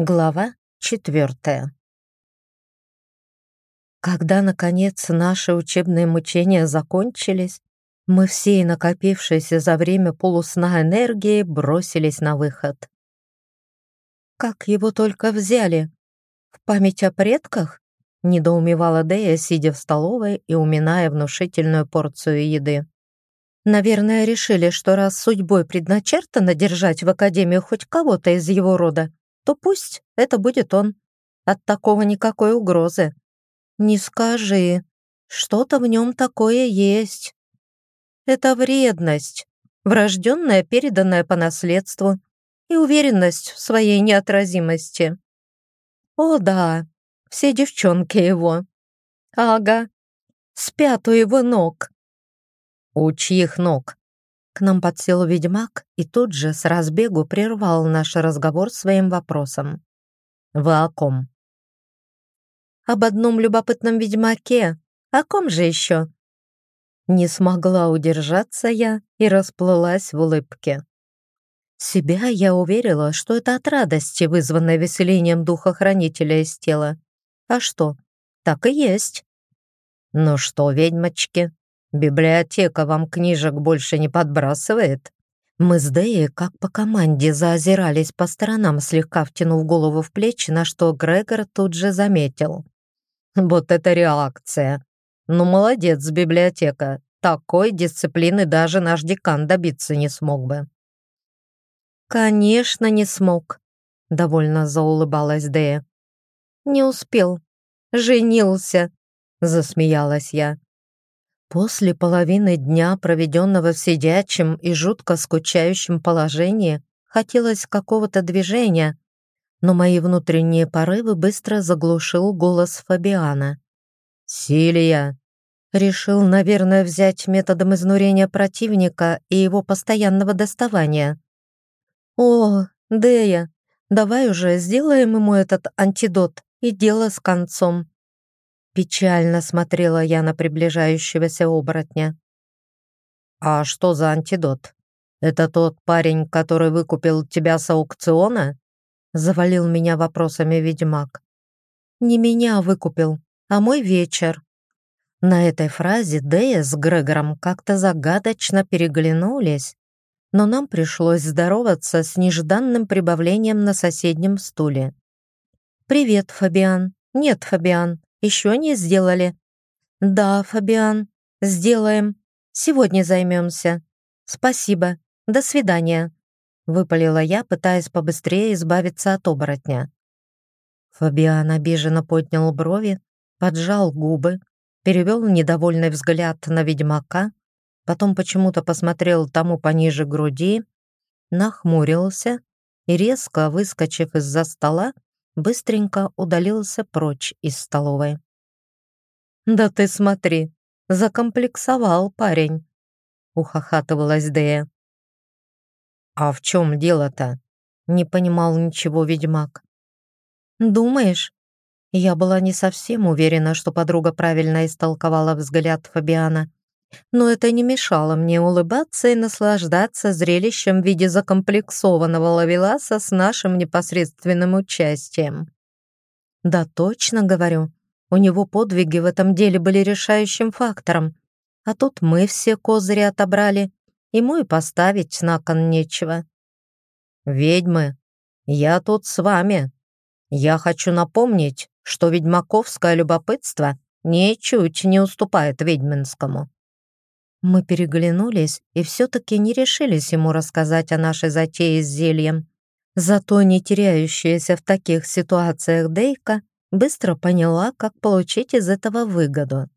Глава четвертая. Когда, наконец, наши учебные мучения закончились, мы всей накопившейся за время полусна энергии бросились на выход. «Как его только взяли! В память о предках?» — недоумевала Дея, сидя в столовой и уминая внушительную порцию еды. «Наверное, решили, что раз судьбой предначертано держать в Академию хоть кого-то из его рода, то пусть это будет он. От такого никакой угрозы. Не скажи, что-то в нем такое есть. Это вредность, врожденная, переданная по наследству, и уверенность в своей неотразимости. О да, все девчонки его. Ага, спят у его ног. У чьих ног? К нам подсел ведьмак и тут же с разбегу прервал наш разговор своим вопросом. «Вы о ком?» «Об одном любопытном ведьмаке. О ком же еще?» Не смогла удержаться я и расплылась в улыбке. Себя я уверила, что это от радости, вызванной веселением духа хранителя из тела. А что? Так и есть. «Ну что, ведьмочки, Библиотека вам книжек больше не подбрасывает?» Мы с Дэей, как по команде, заозирались по сторонам, слегка втянув голову в плечи, на что Грегор тут же заметил. «Вот это реакция! Ну, молодец, библиотека! Такой дисциплины даже наш декан добиться не смог бы». «Конечно, не смог», — довольно заулыбалась Дэя. «Не успел. Женился», — засмеялась я. После половины дня, проведенного в сидячем и жутко скучающем положении, хотелось какого-то движения, но мои внутренние порывы быстро заглушил голос Фабиана. «Силия!» Решил, наверное, взять методом изнурения противника и его постоянного доставания. «О, Дея, давай уже сделаем ему этот антидот, и дело с концом», Печально смотрела я на приближающегося оборотня. «А что за антидот? Это тот парень, который выкупил тебя с аукциона?» Завалил меня вопросами ведьмак. «Не меня выкупил, а мой вечер». На этой фразе Дэя с Грегором как-то загадочно переглянулись, но нам пришлось здороваться с нежданным прибавлением на соседнем стуле. «Привет, Фабиан. Нет, Фабиан. Еще не сделали?» «Да, Фабиан, сделаем. Сегодня займемся. Спасибо. До свидания», — выпалила я, пытаясь побыстрее избавиться от оборотня. Фабиан обиженно поднял брови, поджал губы, перевел недовольный взгляд на ведьмака, потом почему-то посмотрел тому пониже груди, нахмурился и, резко выскочив из-за стола, быстренько удалился прочь из столовой. «Да ты смотри, закомплексовал парень», — ухахатывалась Дея. «А в чем дело-то?» — не понимал ничего ведьмак. «Думаешь?» Я была не совсем уверена, что подруга правильно истолковала взгляд Фабиана. Но это не мешало мне улыбаться и наслаждаться зрелищем в виде закомплексованного лавеласа с нашим непосредственным участием. Да, точно говорю, у него подвиги в этом деле были решающим фактором, а тут мы все козыри отобрали, ему и поставить на кон нечего. «Ведьмы, я тут с вами. Я хочу напомнить, что ведьмаковское любопытство ничуть не уступает ведьминскому. Мы переглянулись и все-таки не решились ему рассказать о нашей затее с зельем. Зато не теряющаяся в таких ситуациях Дейка быстро поняла, как получить из этого выгоду.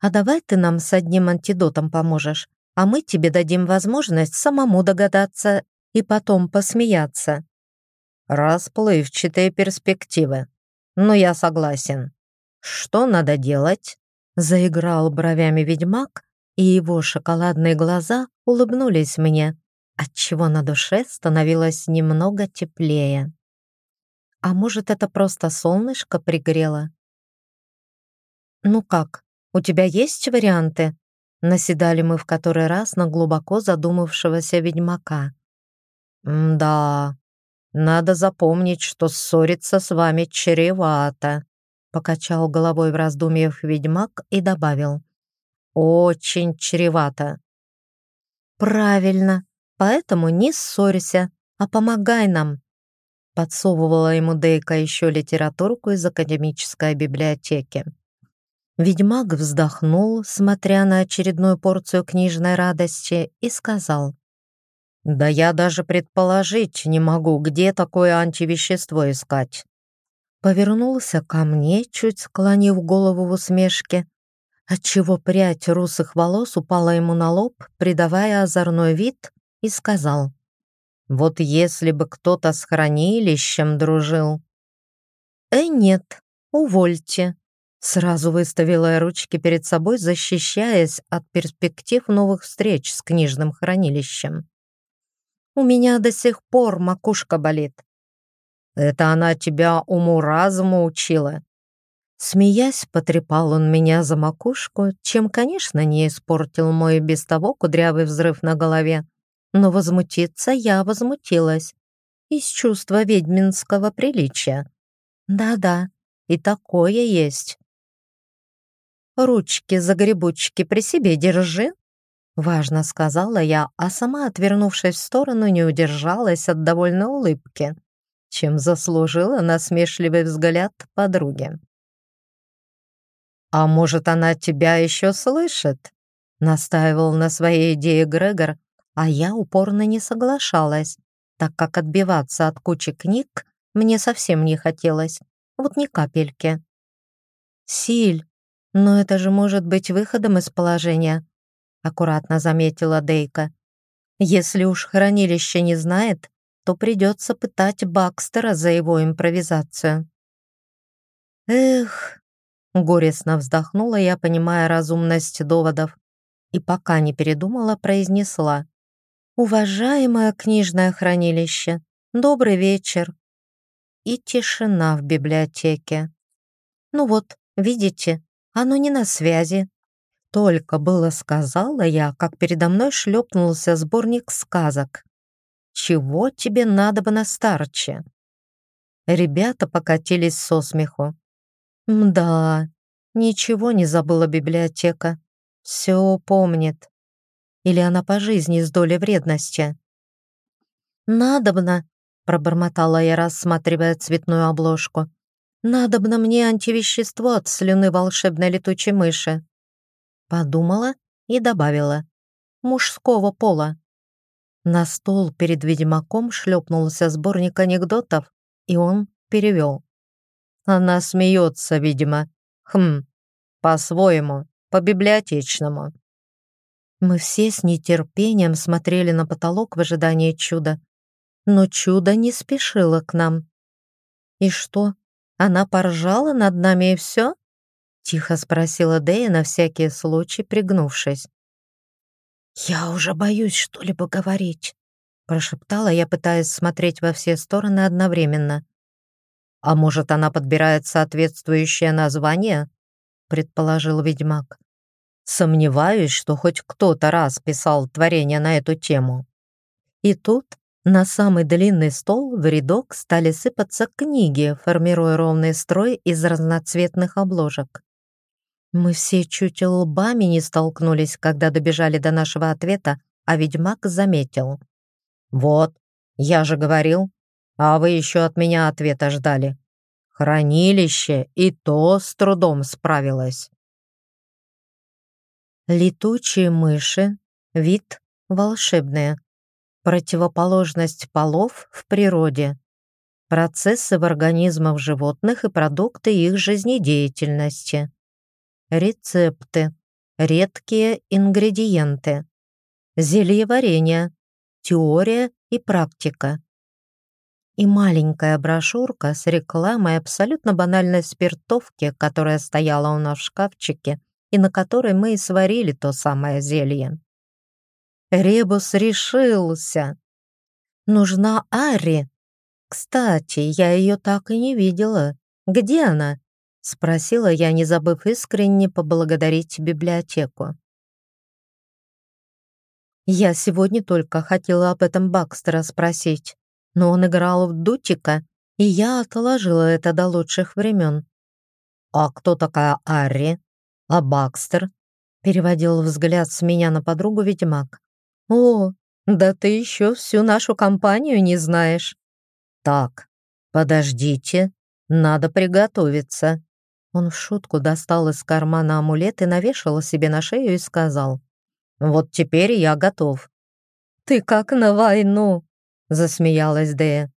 «А давай ты нам с одним антидотом поможешь, а мы тебе дадим возможность самому догадаться и потом посмеяться». «Расплывчатые перспективы. Но я согласен. Что надо делать?» Заиграл бровями ведьмак, и его шоколадные глаза улыбнулись мне, отчего на душе становилось немного теплее. А может, это просто солнышко пригрело? «Ну как, у тебя есть варианты?» Наседали мы в который раз на глубоко задумавшегося ведьмака. «Да, надо запомнить, что ссориться с вами чревато», покачал головой в раздумьях ведьмак и добавил. «Очень чревато». «Правильно, поэтому не ссорься, а помогай нам», подсовывала ему Дейка еще литературку из академической библиотеки. Ведьмак вздохнул, смотря на очередную порцию книжной радости, и сказал. «Да я даже предположить не могу, где такое антивещество искать». Повернулся ко мне, чуть склонив голову в усмешке, отчего прядь русых волос упала ему на лоб, придавая озорной вид, и сказал. «Вот если бы кто-то с хранилищем дружил». «Э, нет, увольте», Сразу выставила я ручки перед собой, защищаясь от перспектив новых встреч с книжным хранилищем. «У меня до сих пор макушка болит». «Это она тебя уму-разуму учила?» Смеясь, потрепал он меня за макушку, чем, конечно, не испортил мой без того кудрявый взрыв на голове. Но возмутиться я возмутилась. Из чувства ведьминского приличия. Да-да, и такое есть. «Ручки за грибучки при себе держи», — важно сказала я, а сама, отвернувшись в сторону, не удержалась от довольной улыбки, чем заслужила насмешливый взгляд подруги. «А может, она тебя еще слышит?» — настаивал на своей идее Грегор, а я упорно не соглашалась, так как отбиваться от кучи книг мне совсем не хотелось, вот ни капельки. «Силь, «Но это же может быть выходом из положения», — аккуратно заметила Дейка. «Если уж хранилище не знает, то придется пытать Бакстера за его импровизацию». «Эх», — горестно вздохнула я, понимая разумность доводов, и пока не передумала, произнесла. «Уважаемое книжное хранилище, добрый вечер». И тишина в библиотеке. «Ну вот, видите, оно не на связи. Только было сказала я, как передо мной шлепнулся сборник сказок. Чего тебе надо бы на старче? Ребята покатились со смеху. Мда, ничего не забыла библиотека. Все помнит. Или она по жизни с долей вредности? «Надобно», — пробормотала я, рассматривая цветную обложку. Надобно мне антивещество от слюны волшебной летучей мыши. Подумала и добавила. Мужского пола. На стол перед ведьмаком шлепнулся сборник анекдотов, и он перевел. Она смеется, видимо. Хм, по-своему, по-библиотечному. Мы все с нетерпением смотрели на потолок в ожидании чуда. Но чудо не спешило к нам. И что, она поржала над нами и все?» Тихо спросила Дэя на всякий случай, пригнувшись. «Я уже боюсь что-либо говорить», прошептала я, пытаясь смотреть во все стороны одновременно. «А может, она подбирает соответствующее название?» предположил ведьмак. «Сомневаюсь, что хоть кто-то раз писал творение на эту тему». И тут на самый длинный стол в рядок стали сыпаться книги, формируя ровный строй из разноцветных обложек. Мы все чуть лбами не столкнулись, когда добежали до нашего ответа, а ведьмак заметил. «Вот, я же говорил, а вы еще от меня ответа ждали. Хранилище и то с трудом справилось». Летучие мыши, вид волшебные противоположность полов в природе, процессы в организмах животных и продукты их жизнедеятельности, рецепты, редкие ингредиенты, зельеварение, теория и практика. И маленькая брошюрка с рекламой абсолютно банальной спиртовки, которая стояла у нас в шкафчике и на которой мы и сварили то самое зелье. Ребус решился. Нужна Ари. Кстати, я ее так и не видела. Где она? Спросила я, не забыв искренне поблагодарить библиотеку. Я сегодня только хотела об этом Бакстера спросить. Но он играл в дутика, и я отложила это до лучших времен. «А кто такая Арри? А Бакстер?» переводил взгляд с меня на подругу ведьмак. «О, да ты еще всю нашу компанию не знаешь». «Так, подождите, надо приготовиться». Он в шутку достал из кармана амулет и навешал себе на шею и сказал. «Вот теперь я готов». «Ты как на войну!» — засмеялась Дея.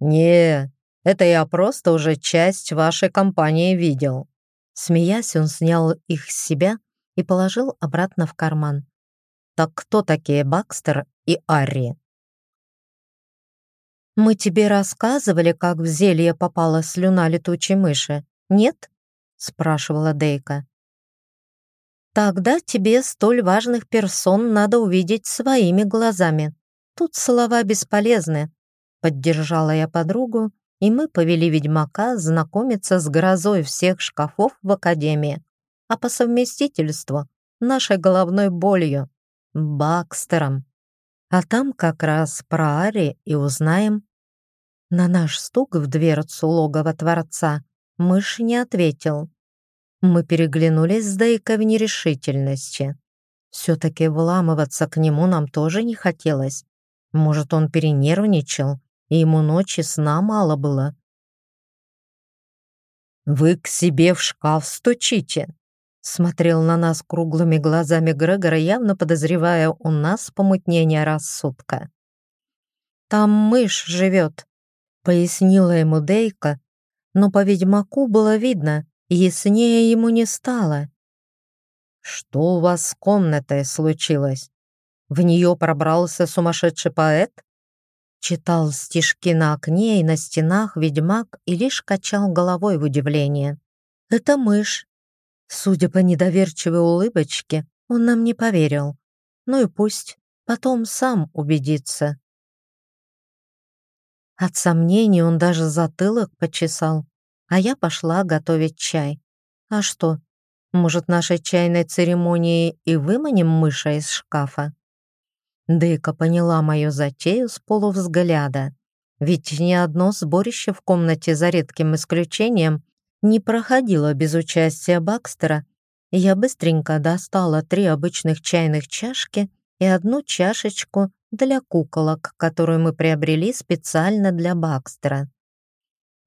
«Не, это я просто уже часть вашей компании видел». Смеясь, он снял их с себя и положил обратно в карман. «Так кто такие Бакстер и Арри?» «Мы тебе рассказывали, как в зелье попала слюна летучей мыши, нет?» — спрашивала Дейка. «Тогда тебе столь важных персон надо увидеть своими глазами. Тут слова бесполезны», — поддержала я подругу, и мы повели ведьмака знакомиться с грозой всех шкафов в Академии а по совместительству нашей головной болью, Бакстером. А там как раз про Ари и узнаем. На наш стук в дверцу логова Творца мышь не ответил. Мы переглянулись с Дейкой в нерешительности. Все-таки вламываться к нему нам тоже не хотелось. Может, он перенервничал, и ему ночи сна мало было. «Вы к себе в шкаф стучите!» Смотрел на нас круглыми глазами Грегора, явно подозревая у нас помутнение рассудка. «Там мышь живет», — пояснила ему Дейка, но по ведьмаку было видно, яснее ему не стало. «Что у вас с комнатой случилось? В нее пробрался сумасшедший поэт?» Читал стишки на окне и на стенах ведьмак и лишь качал головой в удивлении. «Это мышь», Судя по недоверчивой улыбочке, он нам не поверил. Ну и пусть, потом сам убедится. От сомнений он даже затылок почесал, а я пошла готовить чай. А что, может, нашей чайной церемонии и выманим мыша из шкафа? Дейка поняла мою затею с полувзгляда. Ведь ни одно сборище в комнате, за редким исключением, не проходила без участия Бакстера, я быстренько достала три обычных чайных чашки и одну чашечку для куколок, которую мы приобрели специально для Бакстера.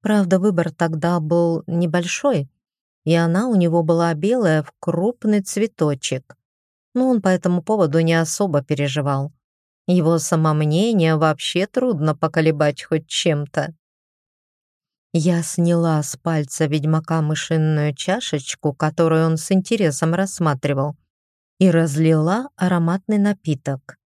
Правда, выбор тогда был небольшой, и она у него была белая в крупный цветочек. Но он по этому поводу не особо переживал. Его самомнение вообще трудно поколебать хоть чем-то. Я сняла с пальца ведьмака мышиную чашечку, которую он с интересом рассматривал, и разлила ароматный напиток.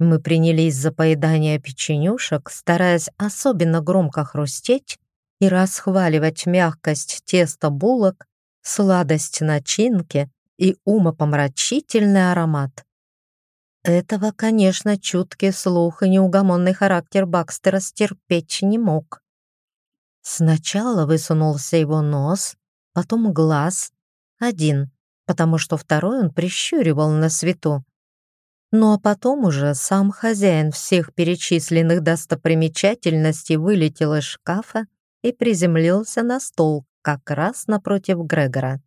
Мы принялись за поедание печенюшек, стараясь особенно громко хрустеть и расхваливать мягкость теста булок, сладость начинки и умопомрачительный аромат. Этого, конечно, чуткий слух и неугомонный характер Бакстера стерпеть не мог. Сначала высунулся его нос, потом глаз. Один, потому что второй он прищуривал на свету. Ну а потом уже сам хозяин всех перечисленных достопримечательностей вылетел из шкафа и приземлился на стол как раз напротив Грегора.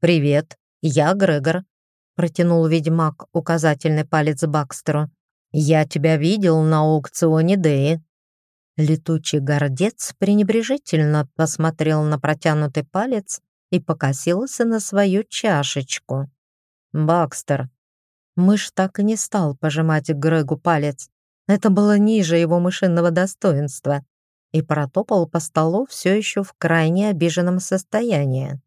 «Привет, я Грегор», — протянул ведьмак указательный палец Бакстеру. «Я тебя видел на аукционе Деи. Летучий гордец пренебрежительно посмотрел на протянутый палец и покосился на свою чашечку. «Бакстер». Мышь так и не стал пожимать Грегу палец. Это было ниже его мышиного достоинства и протопал по столу все еще в крайне обиженном состоянии.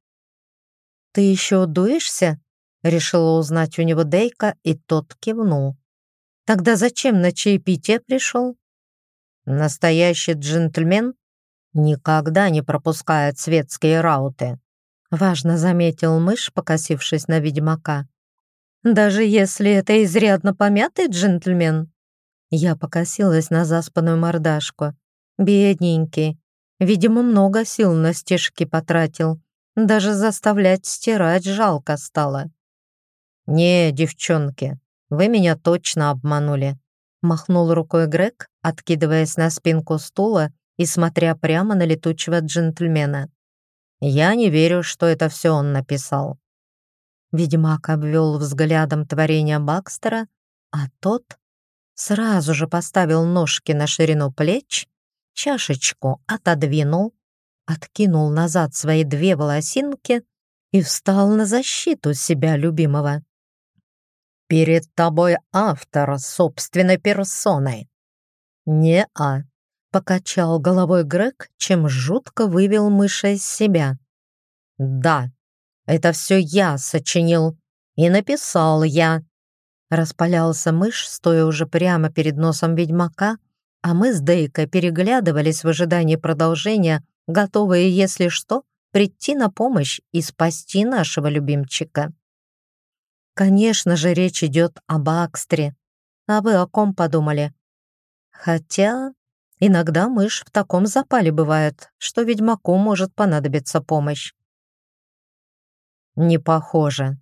«Ты еще дуешься?» — решила узнать у него Дейка, и тот кивнул. «Тогда зачем на чаепитие пришел?» Настоящий джентльмен никогда не пропускает светские рауты. Важно заметил мышь, покосившись на ведьмака. Даже если это изрядно помятый джентльмен. Я покосилась на заспанную мордашку. Бедненький. Видимо, много сил на стежки потратил. Даже заставлять стирать жалко стало. «Не, девчонки, вы меня точно обманули», махнул рукой Грег откидываясь на спинку стула и смотря прямо на летучего джентльмена. «Я не верю, что это все он написал». Ведьмак обвел взглядом творение Бакстера, а тот сразу же поставил ножки на ширину плеч, чашечку отодвинул, откинул назад свои две волосинки и встал на защиту себя любимого. «Перед тобой автор собственной персоной». «Не-а», — покачал головой Грег, чем жутко вывел мыша из себя. «Да, это все я сочинил и написал я». Распалялся мышь, стоя уже прямо перед носом ведьмака, а мы с Дейкой переглядывались в ожидании продолжения, готовые, если что, прийти на помощь и спасти нашего любимчика. Конечно же, речь идет об Акстре. А вы о ком подумали? Хотя иногда мышь в таком запале бывает, что ведьмаку может понадобиться помощь. Не похоже.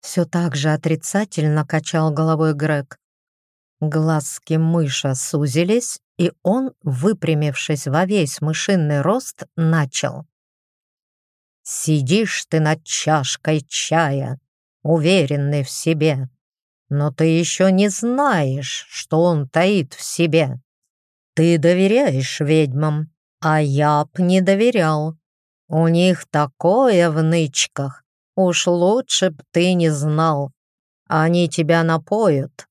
Все так же отрицательно качал головой Грег. Глазки мыша сузились, и он, выпрямившись во весь мышиный рост, начал. «Сидишь ты над чашкой чая, уверенный в себе, но ты еще не знаешь, что он таит в себе. Ты доверяешь ведьмам, а я б не доверял. У них такое в нычках, уж лучше б ты не знал. Они тебя напоют,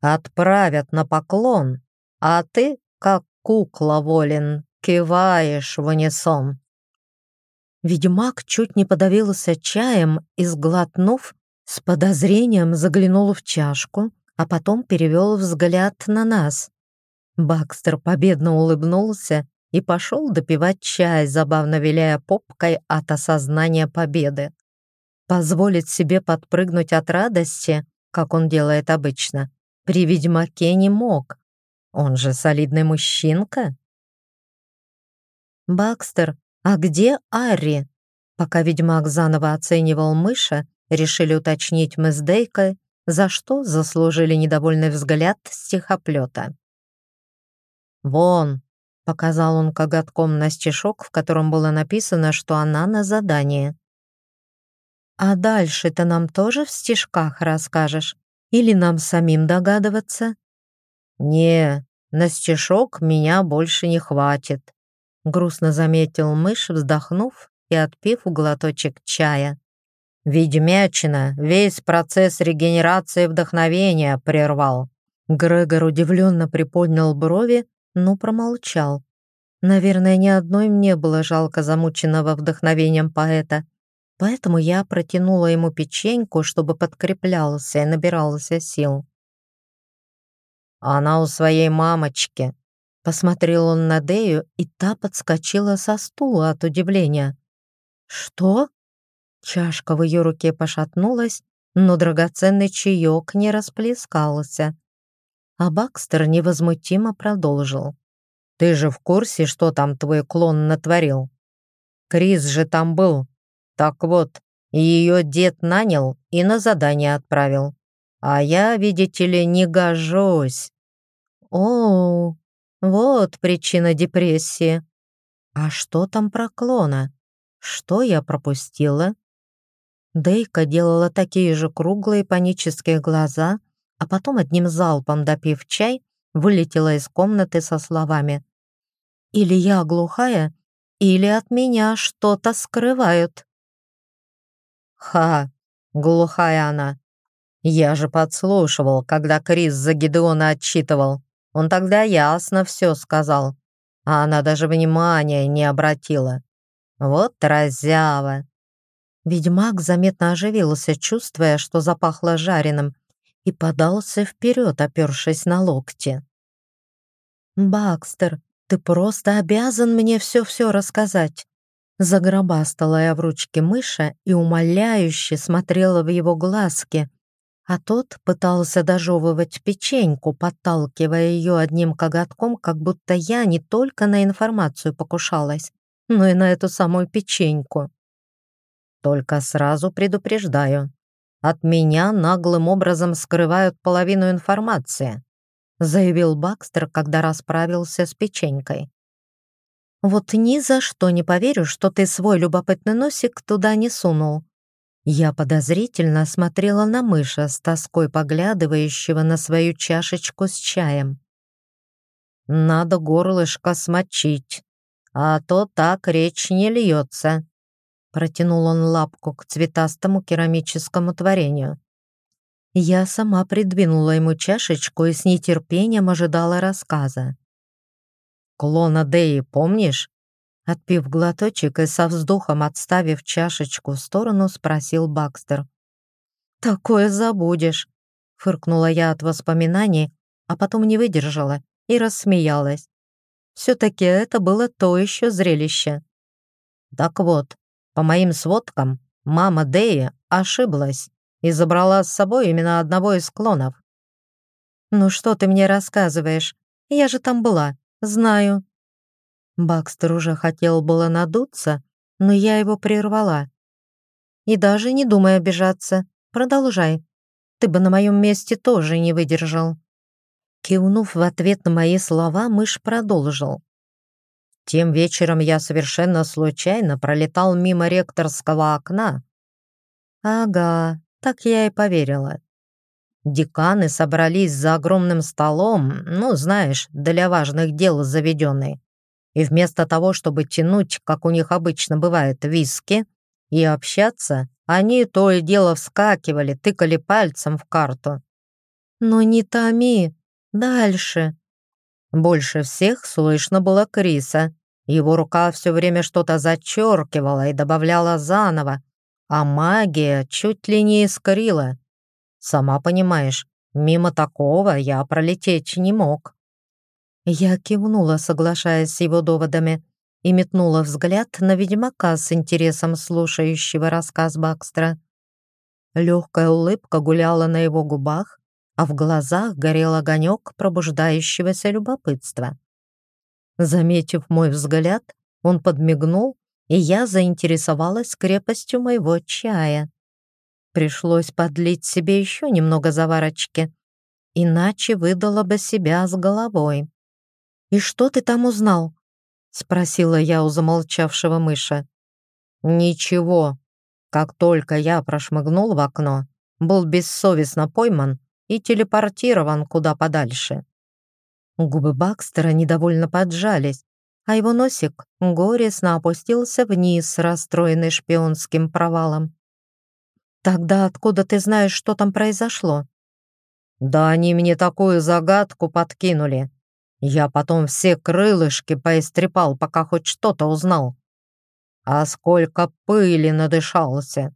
отправят на поклон, а ты, как кукла волен, киваешь в унисон. Ведьмак чуть не подавился чаем и, сглотнув, с подозрением заглянул в чашку, а потом перевел взгляд на нас. Бакстер победно улыбнулся и пошел допивать чай, забавно виляя попкой от осознания победы. Позволить себе подпрыгнуть от радости, как он делает обычно, при ведьмаке не мог. Он же солидный мужчинка. «Бакстер, а где Арри?» Пока ведьмак заново оценивал мыша, решили уточнить мы с Дейкой, за что заслужили недовольный взгляд стихоплета. «Вон!» — показал он коготком на стишок, в котором было написано, что она на задании. «А дальше ты нам тоже в стишках расскажешь? Или нам самим догадываться?» «Не, на стишок меня больше не хватит», — грустно заметил мышь, вздохнув и отпив глоточек чая. «Ведьмячина весь процесс регенерации вдохновения прервал». Грегор удивленно приподнял брови, но промолчал. Наверное, ни одной мне было жалко замученного вдохновением поэта, поэтому я протянула ему печеньку, чтобы подкреплялся и набирался сил. «Она у своей мамочки», — посмотрел он на Дею, и та подскочила со стула от удивления. «Что?» Чашка в ее руке пошатнулась, но драгоценный чаек не расплескался. А Бакстер невозмутимо продолжил. «Ты же в курсе, что там твой клон натворил? Крис же там был. Так вот, ее дед нанял и на задание отправил. А я, видите ли, не гожусь». «О, вот причина депрессии. А что там про клона?» Что я пропустила? Дейка делала такие же круглые панические глаза, а потом одним залпом допив чай, вылетела из комнаты со словами «Или я глухая, или от меня что-то скрывают». «Ха, глухая она. Я же подслушивал, когда Крис за Гидеона отчитывал. Он тогда ясно все сказал, а она даже внимания не обратила. Вот разява!» Ведьмак заметно оживился, чувствуя, что запахло жареным, и подался вперед, опершись на локти. «Бакстер, ты просто обязан мне все-все рассказать!» Загробастала я в ручке мыша и умоляюще смотрела в его глазки, а тот пытался дожевывать печеньку, подталкивая ее одним коготком, как будто я не только на информацию покушалась, но и на эту самую печеньку. Только сразу предупреждаю, от меня наглым образом скрывают половину информации. заявил Бакстер, когда расправился с печенькой. «Вот ни за что не поверю, что ты свой любопытный носик туда не сунул». Я подозрительно смотрела на мыша с тоской поглядывающего на свою чашечку с чаем. «Надо горлышко смочить, а то так речь не льется», протянул он лапку к цветастому керамическому творению. Я сама придвинула ему чашечку и с нетерпением ожидала рассказа. «Клона Деи помнишь?» Отпив глоточек и со вздохом отставив чашечку в сторону, спросил Бакстер. «Такое забудешь», — фыркнула я от воспоминаний, а потом не выдержала и рассмеялась. Все-таки это было то еще зрелище. Так вот, по моим сводкам, мама Деи ошиблась и забрала с собой именно одного из клонов. «Ну что ты мне рассказываешь? Я же там была, знаю». Бакстер уже хотел было надуться, но я его прервала. «И даже не думай обижаться. Продолжай. Ты бы на моем месте тоже не выдержал». Кивнув в ответ на мои слова, мышь продолжил. Тем вечером я совершенно случайно пролетал мимо ректорского окна. Ага, так я и поверила. Деканы собрались за огромным столом, ну, знаешь, для важных дел заведенный. И вместо того, чтобы тянуть, как у них обычно бывает, виски, и общаться, они то и дело вскакивали, тыкали пальцем в карту. «Ну не томи, дальше». Больше всех слышно было Криса. Его рука все время что-то зачеркивала и добавляла заново, а магия чуть ли не искрила. Сама понимаешь, мимо такого я пролететь не мог. Я кивнула, соглашаясь с его доводами, и метнула взгляд на ведьмака с интересом слушающего рассказ Бакстра. Легкая улыбка гуляла на его губах, а в глазах горел огонек пробуждающегося любопытства. Заметив мой взгляд, он подмигнул и я заинтересовалась крепостью моего чая. Пришлось подлить себе еще немного заварочки, иначе выдала бы себя с головой. «И что ты там узнал?» — спросила я у замолчавшего мыша. «Ничего. Как только я прошмыгнул в окно, был бессовестно пойман и телепортирован куда подальше». Губы Бакстера недовольно поджались, а его носик горестно опустился вниз, расстроенный шпионским провалом. «Тогда откуда ты знаешь, что там произошло?» «Да они мне такую загадку подкинули. Я потом все крылышки поистрепал, пока хоть что-то узнал. А сколько пыли надышался!»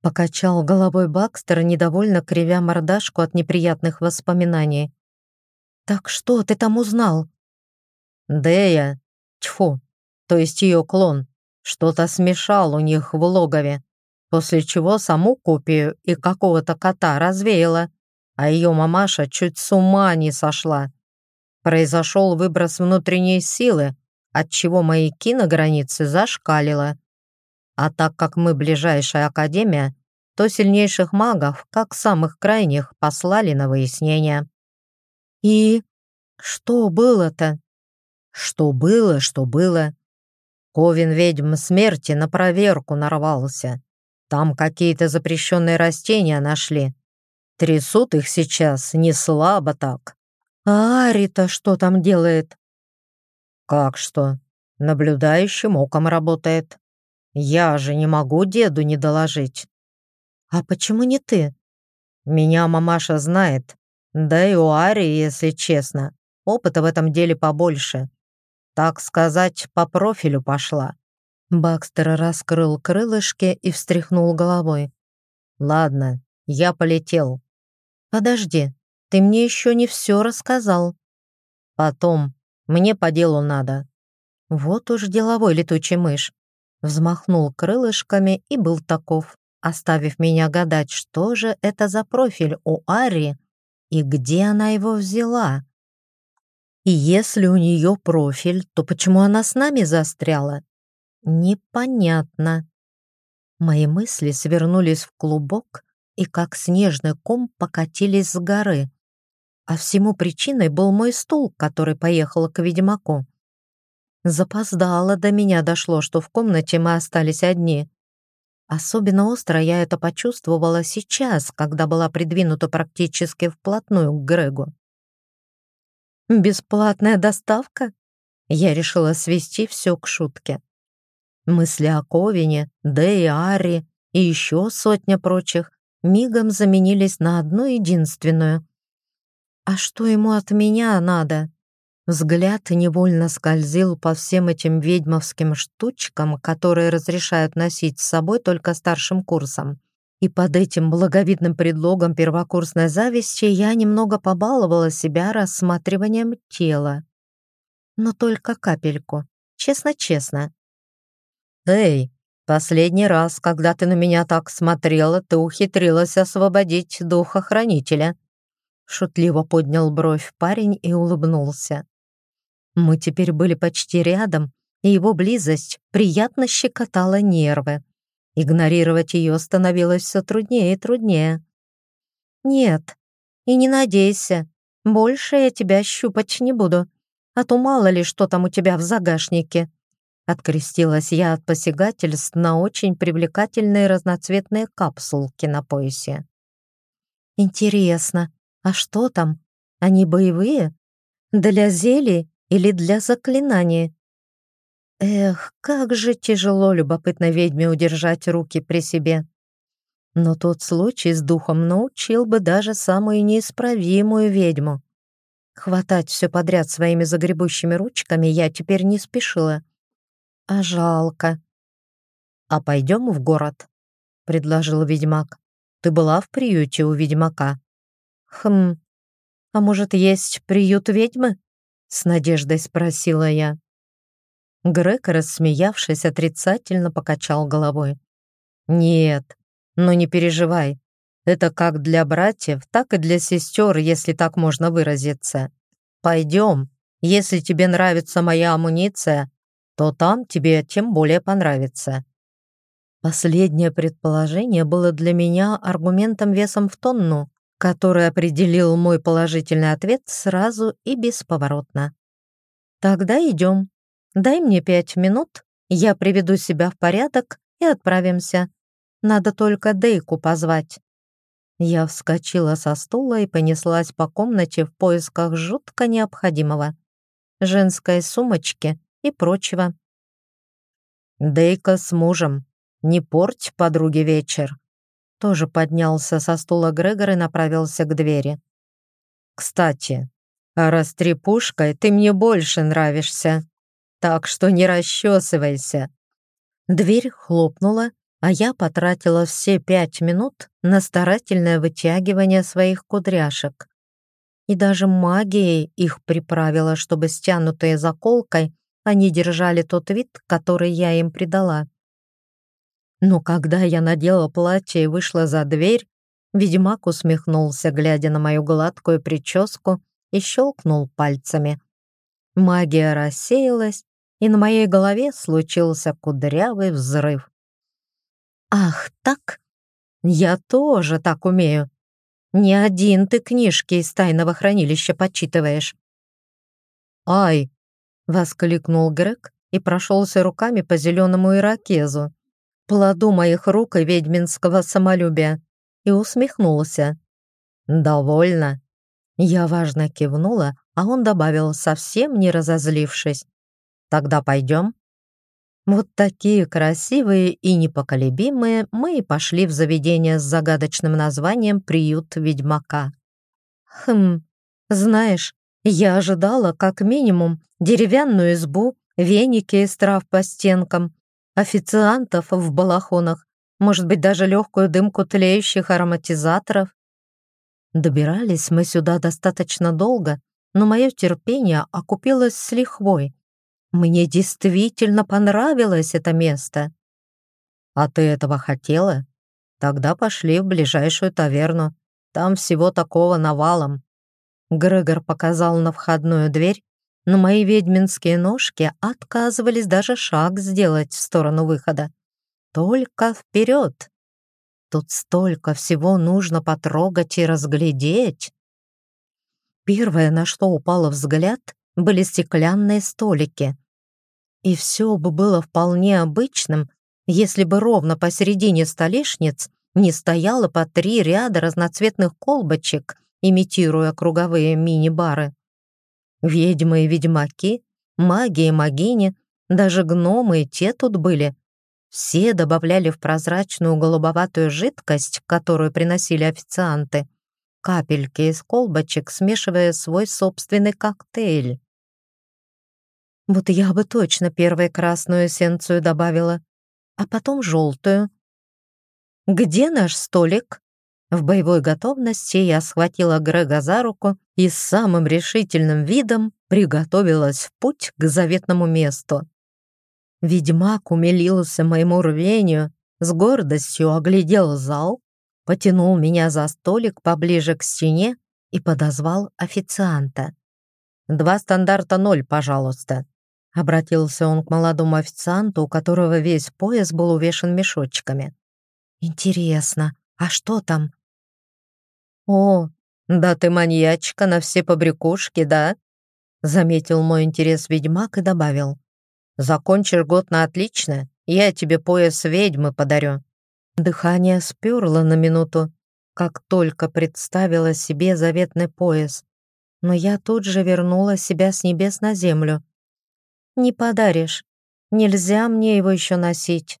Покачал головой Бакстер, недовольно кривя мордашку от неприятных воспоминаний. «Так что ты там узнал?» «Дея Тьфу, то есть ее клон, что-то смешал у них в логове, после чего саму копию и какого-то кота развеяла, а ее мамаша чуть с ума не сошла. Произошел выброс внутренней силы, отчего мои кинограницы зашкалило. А так как мы ближайшая академия, то сильнейших магов, как самых крайних, послали на выяснение. «И что было-то?» Что было, что было. Ковин ведьм смерти на проверку нарвался. Там какие-то запрещенные растения нашли. Трясут их сейчас не слабо так. А Ари-то что там делает? Как что? Наблюдающим оком работает. Я же не могу деду не доложить. А почему не ты? Меня мамаша знает. Да и у Ари, если честно, опыта в этом деле побольше так сказать, по профилю пошла». Бакстер раскрыл крылышки и встряхнул головой. «Ладно, я полетел». «Подожди, ты мне еще не все рассказал». «Потом, мне по делу надо». Вот уж деловой летучий мышь. Взмахнул крылышками и был таков, оставив меня гадать, что же это за профиль у Ари и где она его взяла. И если у нее профиль, то почему она с нами застряла? Непонятно. Мои мысли свернулись в клубок и как снежный ком покатились с горы. А всему причиной был мой стул, который поехал к ведьмаку. Запоздало до меня дошло, что в комнате мы остались одни. Особенно остро я это почувствовала сейчас, когда была придвинута практически вплотную к Грегу. «Бесплатная доставка?» Я решила свести все к шутке. Мысли о Ковине, Дэй, Ари и еще сотня прочих мигом заменились на одну единственную. «А что ему от меня надо?» Взгляд невольно скользил по всем этим ведьмовским штучкам, которые разрешают носить с собой только старшим курсом. И под этим благовидным предлогом первокурсной зависти я немного побаловала себя рассматриванием тела. Но только капельку. Честно-честно. «Эй, последний раз, когда ты на меня так смотрела, ты ухитрилась освободить духохранителя». Шутливо поднял бровь парень и улыбнулся. Мы теперь были почти рядом, и его близость приятно щекотала нервы. Игнорировать ее становилось все труднее и труднее. «Нет, и не надейся, больше я тебя щупать не буду, а то мало ли что там у тебя в загашнике». Открестилась я от посягательств на очень привлекательные разноцветные капсулки на поясе. «Интересно, а что там? Они боевые? Для зелий или для заклинания. Эх, как же тяжело любопытной ведьме удержать руки при себе. Но тот случай с духом научил бы даже самую неисправимую ведьму. Хватать все подряд своими загребущими ручками я теперь не спешила. А жалко. «А пойдем в город?» — предложил ведьмак. «Ты была в приюте у ведьмака?» «Хм, а может, есть приют ведьмы?» С надеждой спросила я. Грег, рассмеявшись, отрицательно покачал головой. «Нет, но не переживай. Это как для братьев, так и для сестер, если так можно выразиться. Пойдем. Если тебе нравится моя амуниция, то там тебе тем более понравится». Последнее предположение было для меня аргументом весом в тонну который определил мой положительный ответ сразу и бесповоротно. «Тогда идем. Дай мне пять минут, я приведу себя в порядок и отправимся. Надо только Дейку позвать». Я вскочила со стула и понеслась по комнате в поисках жутко необходимого. Женской сумочки и прочего. «Дейка с мужем. Не порть подруге вечер», тоже поднялся со стула Грегор и направился к двери. «Кстати, а растрепушкой ты мне больше нравишься, так что не расчесывайся». Дверь хлопнула, а я потратила все пять минут на старательное вытягивание своих кудряшек. И даже магией их приправила, чтобы стянутые заколкой они держали тот вид, который я им придала. Но когда я надела платье и вышла за дверь, ведьмак усмехнулся, глядя на мою гладкую прическу, и щелкнул пальцами. Магия рассеялась, и на моей голове случился кудрявый взрыв. «Ах, так? Я тоже так умею. Не один ты книжки из тайного хранилища почитываешь». «Ай!» — воскликнул Грег и прошелся руками по зеленому иракезу, плоду моих рук и ведьминского самолюбия, и усмехнулся. «Довольно». Я важно кивнула, а он добавил, совсем не разозлившись. «Тогда пойдем?» Вот такие красивые и непоколебимые мы и пошли в заведение с загадочным названием «Приют ведьмака». Хм, знаешь, я ожидала как минимум деревянную избу, веники из трав по стенкам, официантов в балахонах, может быть, даже легкую дымку тлеющих ароматизаторов. Добирались мы сюда достаточно долго, но мое терпение окупилось с лихвой. Мне действительно понравилось это место. А ты этого хотела? Тогда пошли в ближайшую таверну. Там всего такого навалом. Грегор показал на входную дверь, но мои ведьминские ножки отказывались даже шаг сделать в сторону выхода. Только вперед! Тут столько всего нужно потрогать и разглядеть. Первое, на что упало взгляд, были стеклянные столики. И все бы было вполне обычным, если бы ровно посередине столешниц не стояло по три ряда разноцветных колбочек, имитируя круговые мини-бары. Ведьмы и ведьмаки, маги и магини, даже гномы и те тут были. Все добавляли в прозрачную голубоватую жидкость, которую приносили официанты, капельки из колбочек, смешивая свой собственный коктейль. Вот я бы точно первой красную эссенцию добавила, а потом желтую. «Где наш столик?» В боевой готовности я схватила Грега за руку и с самым решительным видом приготовилась в путь к заветному месту. Ведьмак умилился моему рвению, с гордостью оглядел зал, потянул меня за столик поближе к стене и подозвал официанта. «Два стандарта ноль, пожалуйста», — обратился он к молодому официанту, у которого весь пояс был увешан мешочками. «Интересно, а что там?» «О, да ты маньячка на все побрякушки, да?» Заметил мой интерес ведьмак и добавил. «Закончишь год на отлично, я тебе пояс ведьмы подарю». Дыхание сперло на минуту, как только представила себе заветный пояс. Но я тут же вернула себя с небес на землю. «Не подаришь. Нельзя мне его еще носить».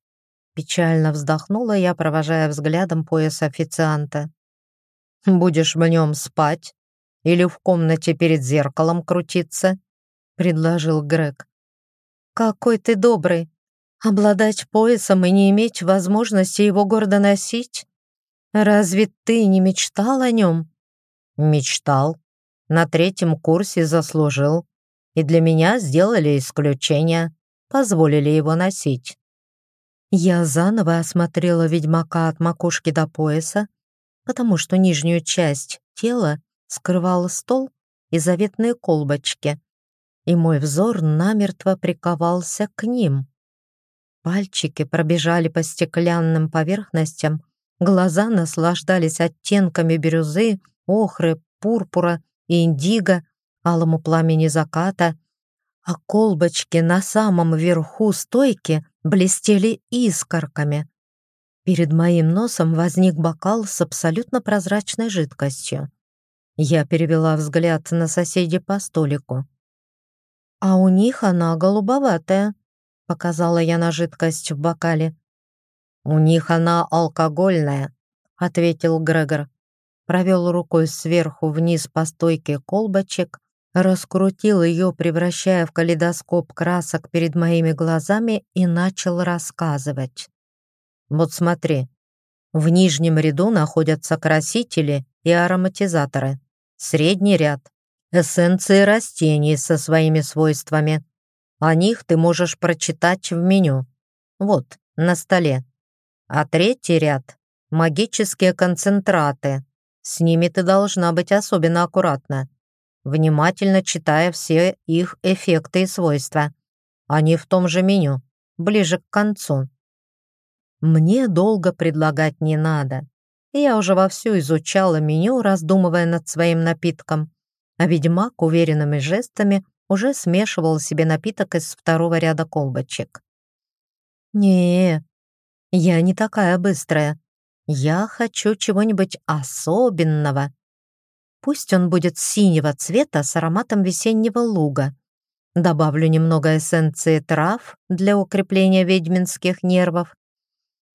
Печально вздохнула я, провожая взглядом пояс официанта. Будешь в нем спать или в комнате перед зеркалом крутиться?» — предложил Грег. «Какой ты добрый! Обладать поясом и не иметь возможности его гордо носить? Разве ты не мечтал о нем?» «Мечтал. На третьем курсе заслужил. И для меня сделали исключение, позволили его носить». Я заново осмотрела ведьмака от макушки до пояса потому что нижнюю часть тела скрывал стол и заветные колбочки, и мой взор намертво приковался к ним. Пальчики пробежали по стеклянным поверхностям, глаза наслаждались оттенками бирюзы, охры, пурпура и индиго, алому пламени заката, а колбочки на самом верху стойки блестели искорками. Перед моим носом возник бокал с абсолютно прозрачной жидкостью. Я перевела взгляд на соседей по столику. «А у них она голубоватая», — показала я на жидкость в бокале. «У них она алкогольная», — ответил Грегор. Провел рукой сверху вниз по стойке колбочек, раскрутил ее, превращая в калейдоскоп красок перед моими глазами и начал рассказывать. Вот смотри, в нижнем ряду находятся красители и ароматизаторы. Средний ряд — эссенции растений со своими свойствами. О них ты можешь прочитать в меню. Вот, на столе. А третий ряд — магические концентраты. С ними ты должна быть особенно аккуратна, внимательно читая все их эффекты и свойства. Они в том же меню, ближе к концу. Мне долго предлагать не надо. Я уже вовсю изучала меню, раздумывая над своим напитком, а ведьмак уверенными жестами уже смешивал себе напиток из второго ряда колбочек. не я не такая быстрая. Я хочу чего-нибудь особенного. Пусть он будет синего цвета с ароматом весеннего луга. Добавлю немного эссенции трав для укрепления ведьминских нервов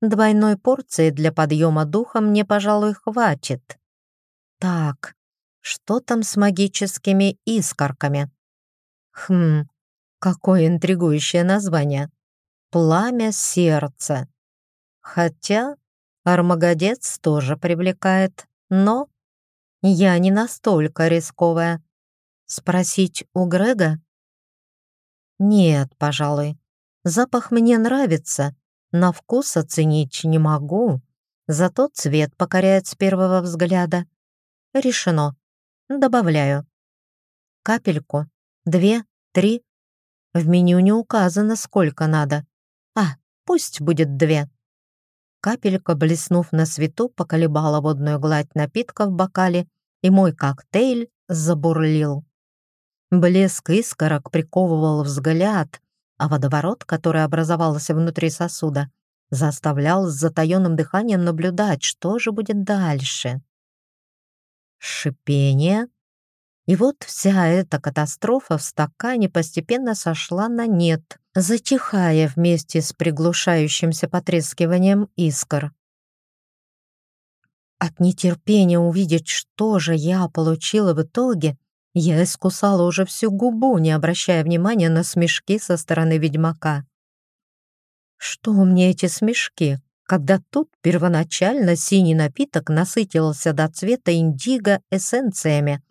Двойной порции для подъема духа мне, пожалуй, хватит. Так, что там с магическими искорками? Хм, какое интригующее название. Пламя сердца. Хотя Армагодец тоже привлекает, но я не настолько рисковая. Спросить у Грега? Нет, пожалуй. Запах мне нравится, на вкус оценить не могу, зато цвет покоряет с первого взгляда. Решено. Добавляю. Капельку, две, три. В меню не указано, сколько надо. А, пусть будет две. Капелька, блеснув на свету, поколебала водную гладь напитка в бокале, и мой коктейль забурлил. Блеск искорок приковывал взгляд, а водоворот, который образовался внутри сосуда, заставлял с затаённым дыханием наблюдать, что же будет дальше. Шипение. И вот вся эта катастрофа в стакане постепенно сошла на нет, затихая вместе с приглушающимся потрескиванием искр. От нетерпения увидеть, что же я получила в итоге, я искусала уже всю губу, не обращая внимания на смешки со стороны ведьмака. Что мне эти смешки, когда тут первоначально синий напиток насытился до цвета индиго эссенциями,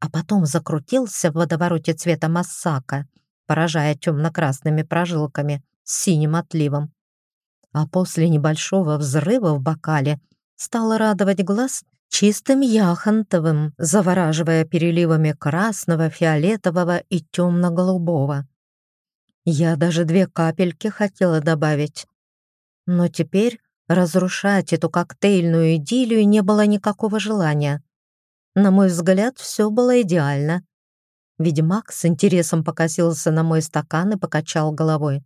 а потом закрутился в водовороте цвета массака, поражая темно-красными прожилками с синим отливом. А после небольшого взрыва в бокале стало радовать глаз чистым яхонтовым, завораживая переливами красного, фиолетового и темно-голубого. Я даже две капельки хотела добавить. Но теперь разрушать эту коктейльную идиллию не было никакого желания. На мой взгляд, все было идеально. Ведьмак с интересом покосился на мой стакан и покачал головой.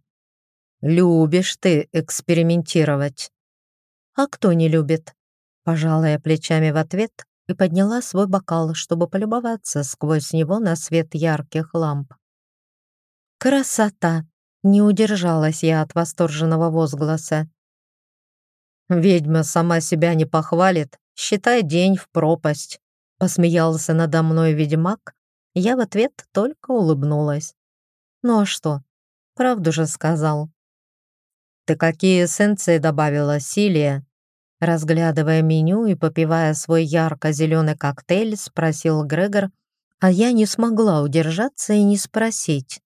«Любишь ты экспериментировать». «А кто не любит?» Пожала я плечами в ответ и подняла свой бокал, чтобы полюбоваться сквозь него на свет ярких ламп. «Красота!» — не удержалась я от восторженного возгласа. «Ведьма сама себя не похвалит, считай день в пропасть», — посмеялся надо мной ведьмак. Я в ответ только улыбнулась. «Ну а что? Правду же сказал». «Ты какие эссенции добавила, Силия?» Разглядывая меню и попивая свой ярко-зеленый коктейль, спросил Грегор, а я не смогла удержаться и не спросить.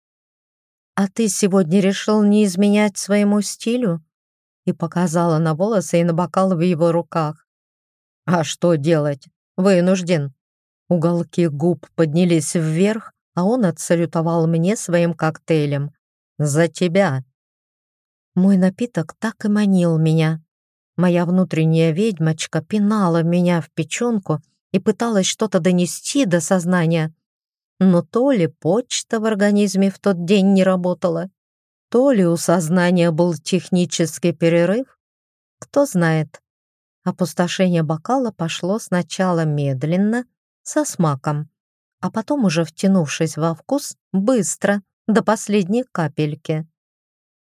«А ты сегодня решил не изменять своему стилю?» И показала на волосы и на бокал в его руках. «А что делать? Вынужден». Уголки губ поднялись вверх, а он отсалютовал мне своим коктейлем. «За тебя!» Мой напиток так и манил меня. Моя внутренняя ведьмочка пинала меня в печенку и пыталась что-то донести до сознания, но то ли почта в организме в тот день не работала, то ли у сознания был технический перерыв, кто знает. Опустошение бокала пошло сначала медленно, со смаком, а потом уже втянувшись во вкус, быстро, до последней капельки.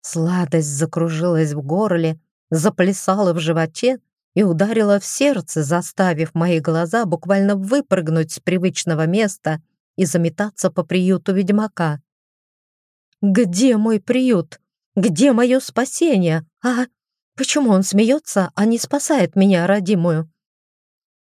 Сладость закружилась в горле, заплясала в животе и ударила в сердце, заставив мои глаза буквально выпрыгнуть с привычного места и заметаться по приюту ведьмака. «Где мой приют? Где мое спасение? А почему он смеется, а не спасает меня, родимую?»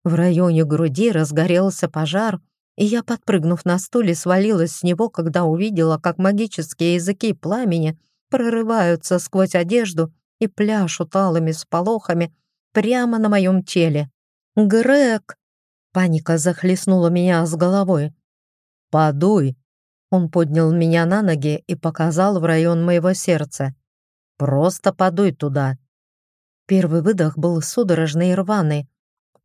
В районе груди разгорелся пожар, и я, подпрыгнув на стуле, свалилась с него, когда увидела, как магические языки пламени прорываются сквозь одежду и пляшут алыми сполохами прямо на моем теле. «Грег!» Паника захлестнула меня с головой. «Подуй!» Он поднял меня на ноги и показал в район моего сердца. «Просто подуй туда!» Первый выдох был судорожный и рваный,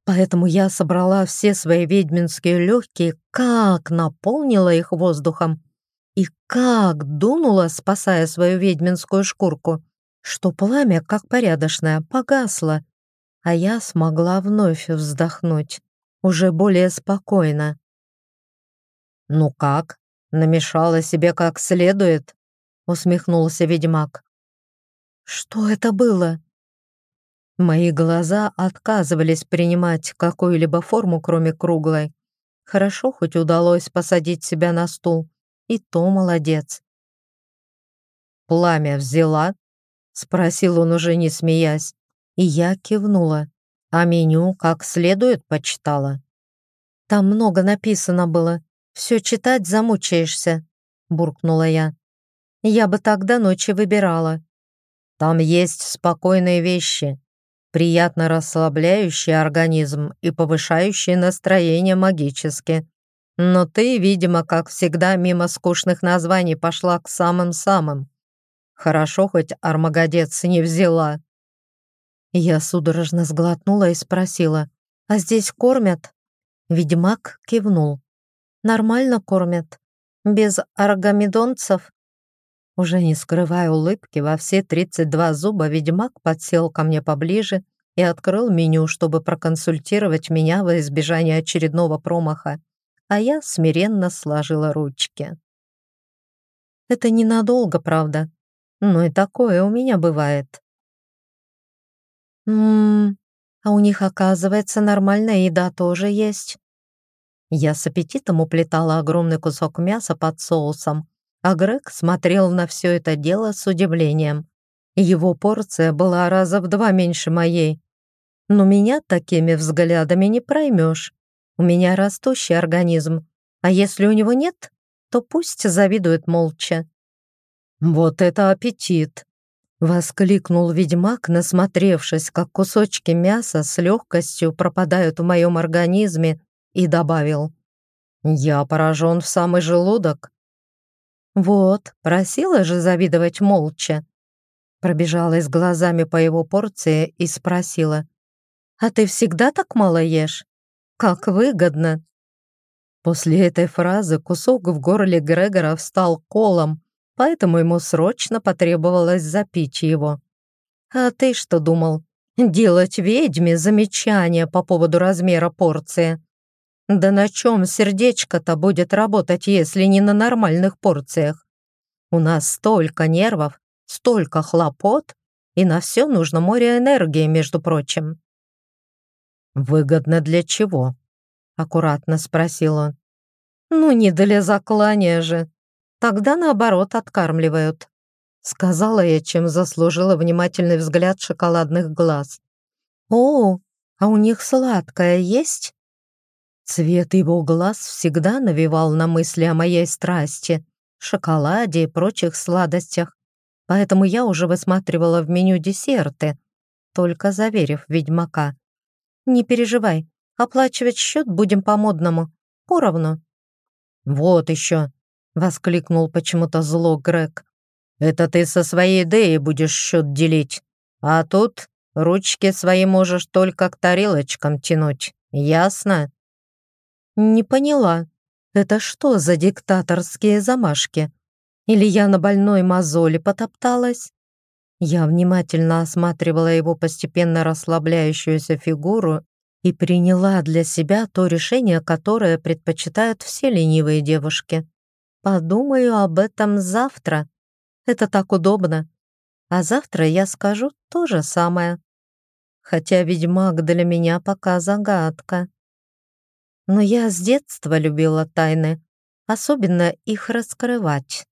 поэтому я собрала все свои ведьминские легкие, как наполнила их воздухом и как дунула, спасая свою ведьминскую шкурку, что пламя, как порядочное, погасло, а я смогла вновь вздохнуть, уже более спокойно. «Ну как? Намешала себе как следует?» — усмехнулся ведьмак. «Что это было?» Мои глаза отказывались принимать какую-либо форму, кроме круглой. Хорошо хоть удалось посадить себя на стул. И то молодец. «Пламя взяла?» — спросил он уже не смеясь. И я кивнула. А меню как следует почитала. Там много написано было. Все читать замучаешься», — буркнула я. «Я бы до ночи выбирала». «Там есть спокойные вещи, приятно расслабляющие организм и повышающие настроение магически. Но ты, видимо, как всегда, мимо скучных названий пошла к самым-самым. Хорошо, хоть Армагодец не взяла». Я судорожно сглотнула и спросила, «А здесь кормят?» Ведьмак кивнул. Нормально кормят. Без аргамедонцев. Уже не скрывая улыбки, во все 32 зуба ведьмак подсел ко мне поближе и открыл меню, чтобы проконсультировать меня во избежание очередного промаха, а я смиренно сложила ручки. Это ненадолго, правда, но и такое у меня бывает. Ммм, а у них, оказывается, нормальная еда тоже есть. Я с аппетитом уплетала огромный кусок мяса под соусом, а Грег смотрел на все это дело с удивлением. Его порция была раза в два меньше моей. Но меня такими взглядами не проймешь. У меня растущий организм, а если у него нет, то пусть завидует молча. «Вот это аппетит!» — воскликнул ведьмак, насмотревшись, как кусочки мяса с легкостью пропадают в моем организме, и добавил. «Я поражен в самый желудок». «Вот, просила же завидовать молча». Пробежалась глазами по его порции и спросила. «А ты всегда так мало ешь? Как выгодно!» После этой фразы кусок в горле Грегора встал колом, поэтому ему срочно потребовалось запить его. «А ты что думал? Делать ведьме замечания по поводу размера порции? Да на чем сердечко-то будет работать, если не на нормальных порциях? У нас столько нервов, столько хлопот, и на все нужно море энергии, между прочим». «Выгодно для чего?» — аккуратно спросил он. «Ну, не для заклания же. Тогда, наоборот, откармливают», — сказала я, чем заслужила внимательный взгляд шоколадных глаз. «О, а у них сладкое есть?» Цвет его глаз всегда навевал на мысли о моей страсти, шоколаде и прочих сладостях, поэтому я уже высматривала в меню десерты, только заверив ведьмака. «Не переживай, оплачивать счет будем по-модному, поровну». «Вот еще!» — воскликнул почему-то зло Грег. «Это ты со своей идеей будешь счет делить, а тут ручки свои можешь только к тарелочкам тянуть, ясно?» «Не поняла, это что за диктаторские замашки? Или я на больной мозоли потопталась?» Я внимательно осматривала его постепенно расслабляющуюся фигуру и приняла для себя то решение, которое предпочитают все ленивые девушки. Подумаю об этом завтра. Это так удобно. А завтра я скажу то же самое. Хотя ведьмак для меня пока загадка. Но я с детства любила тайны, особенно их раскрывать.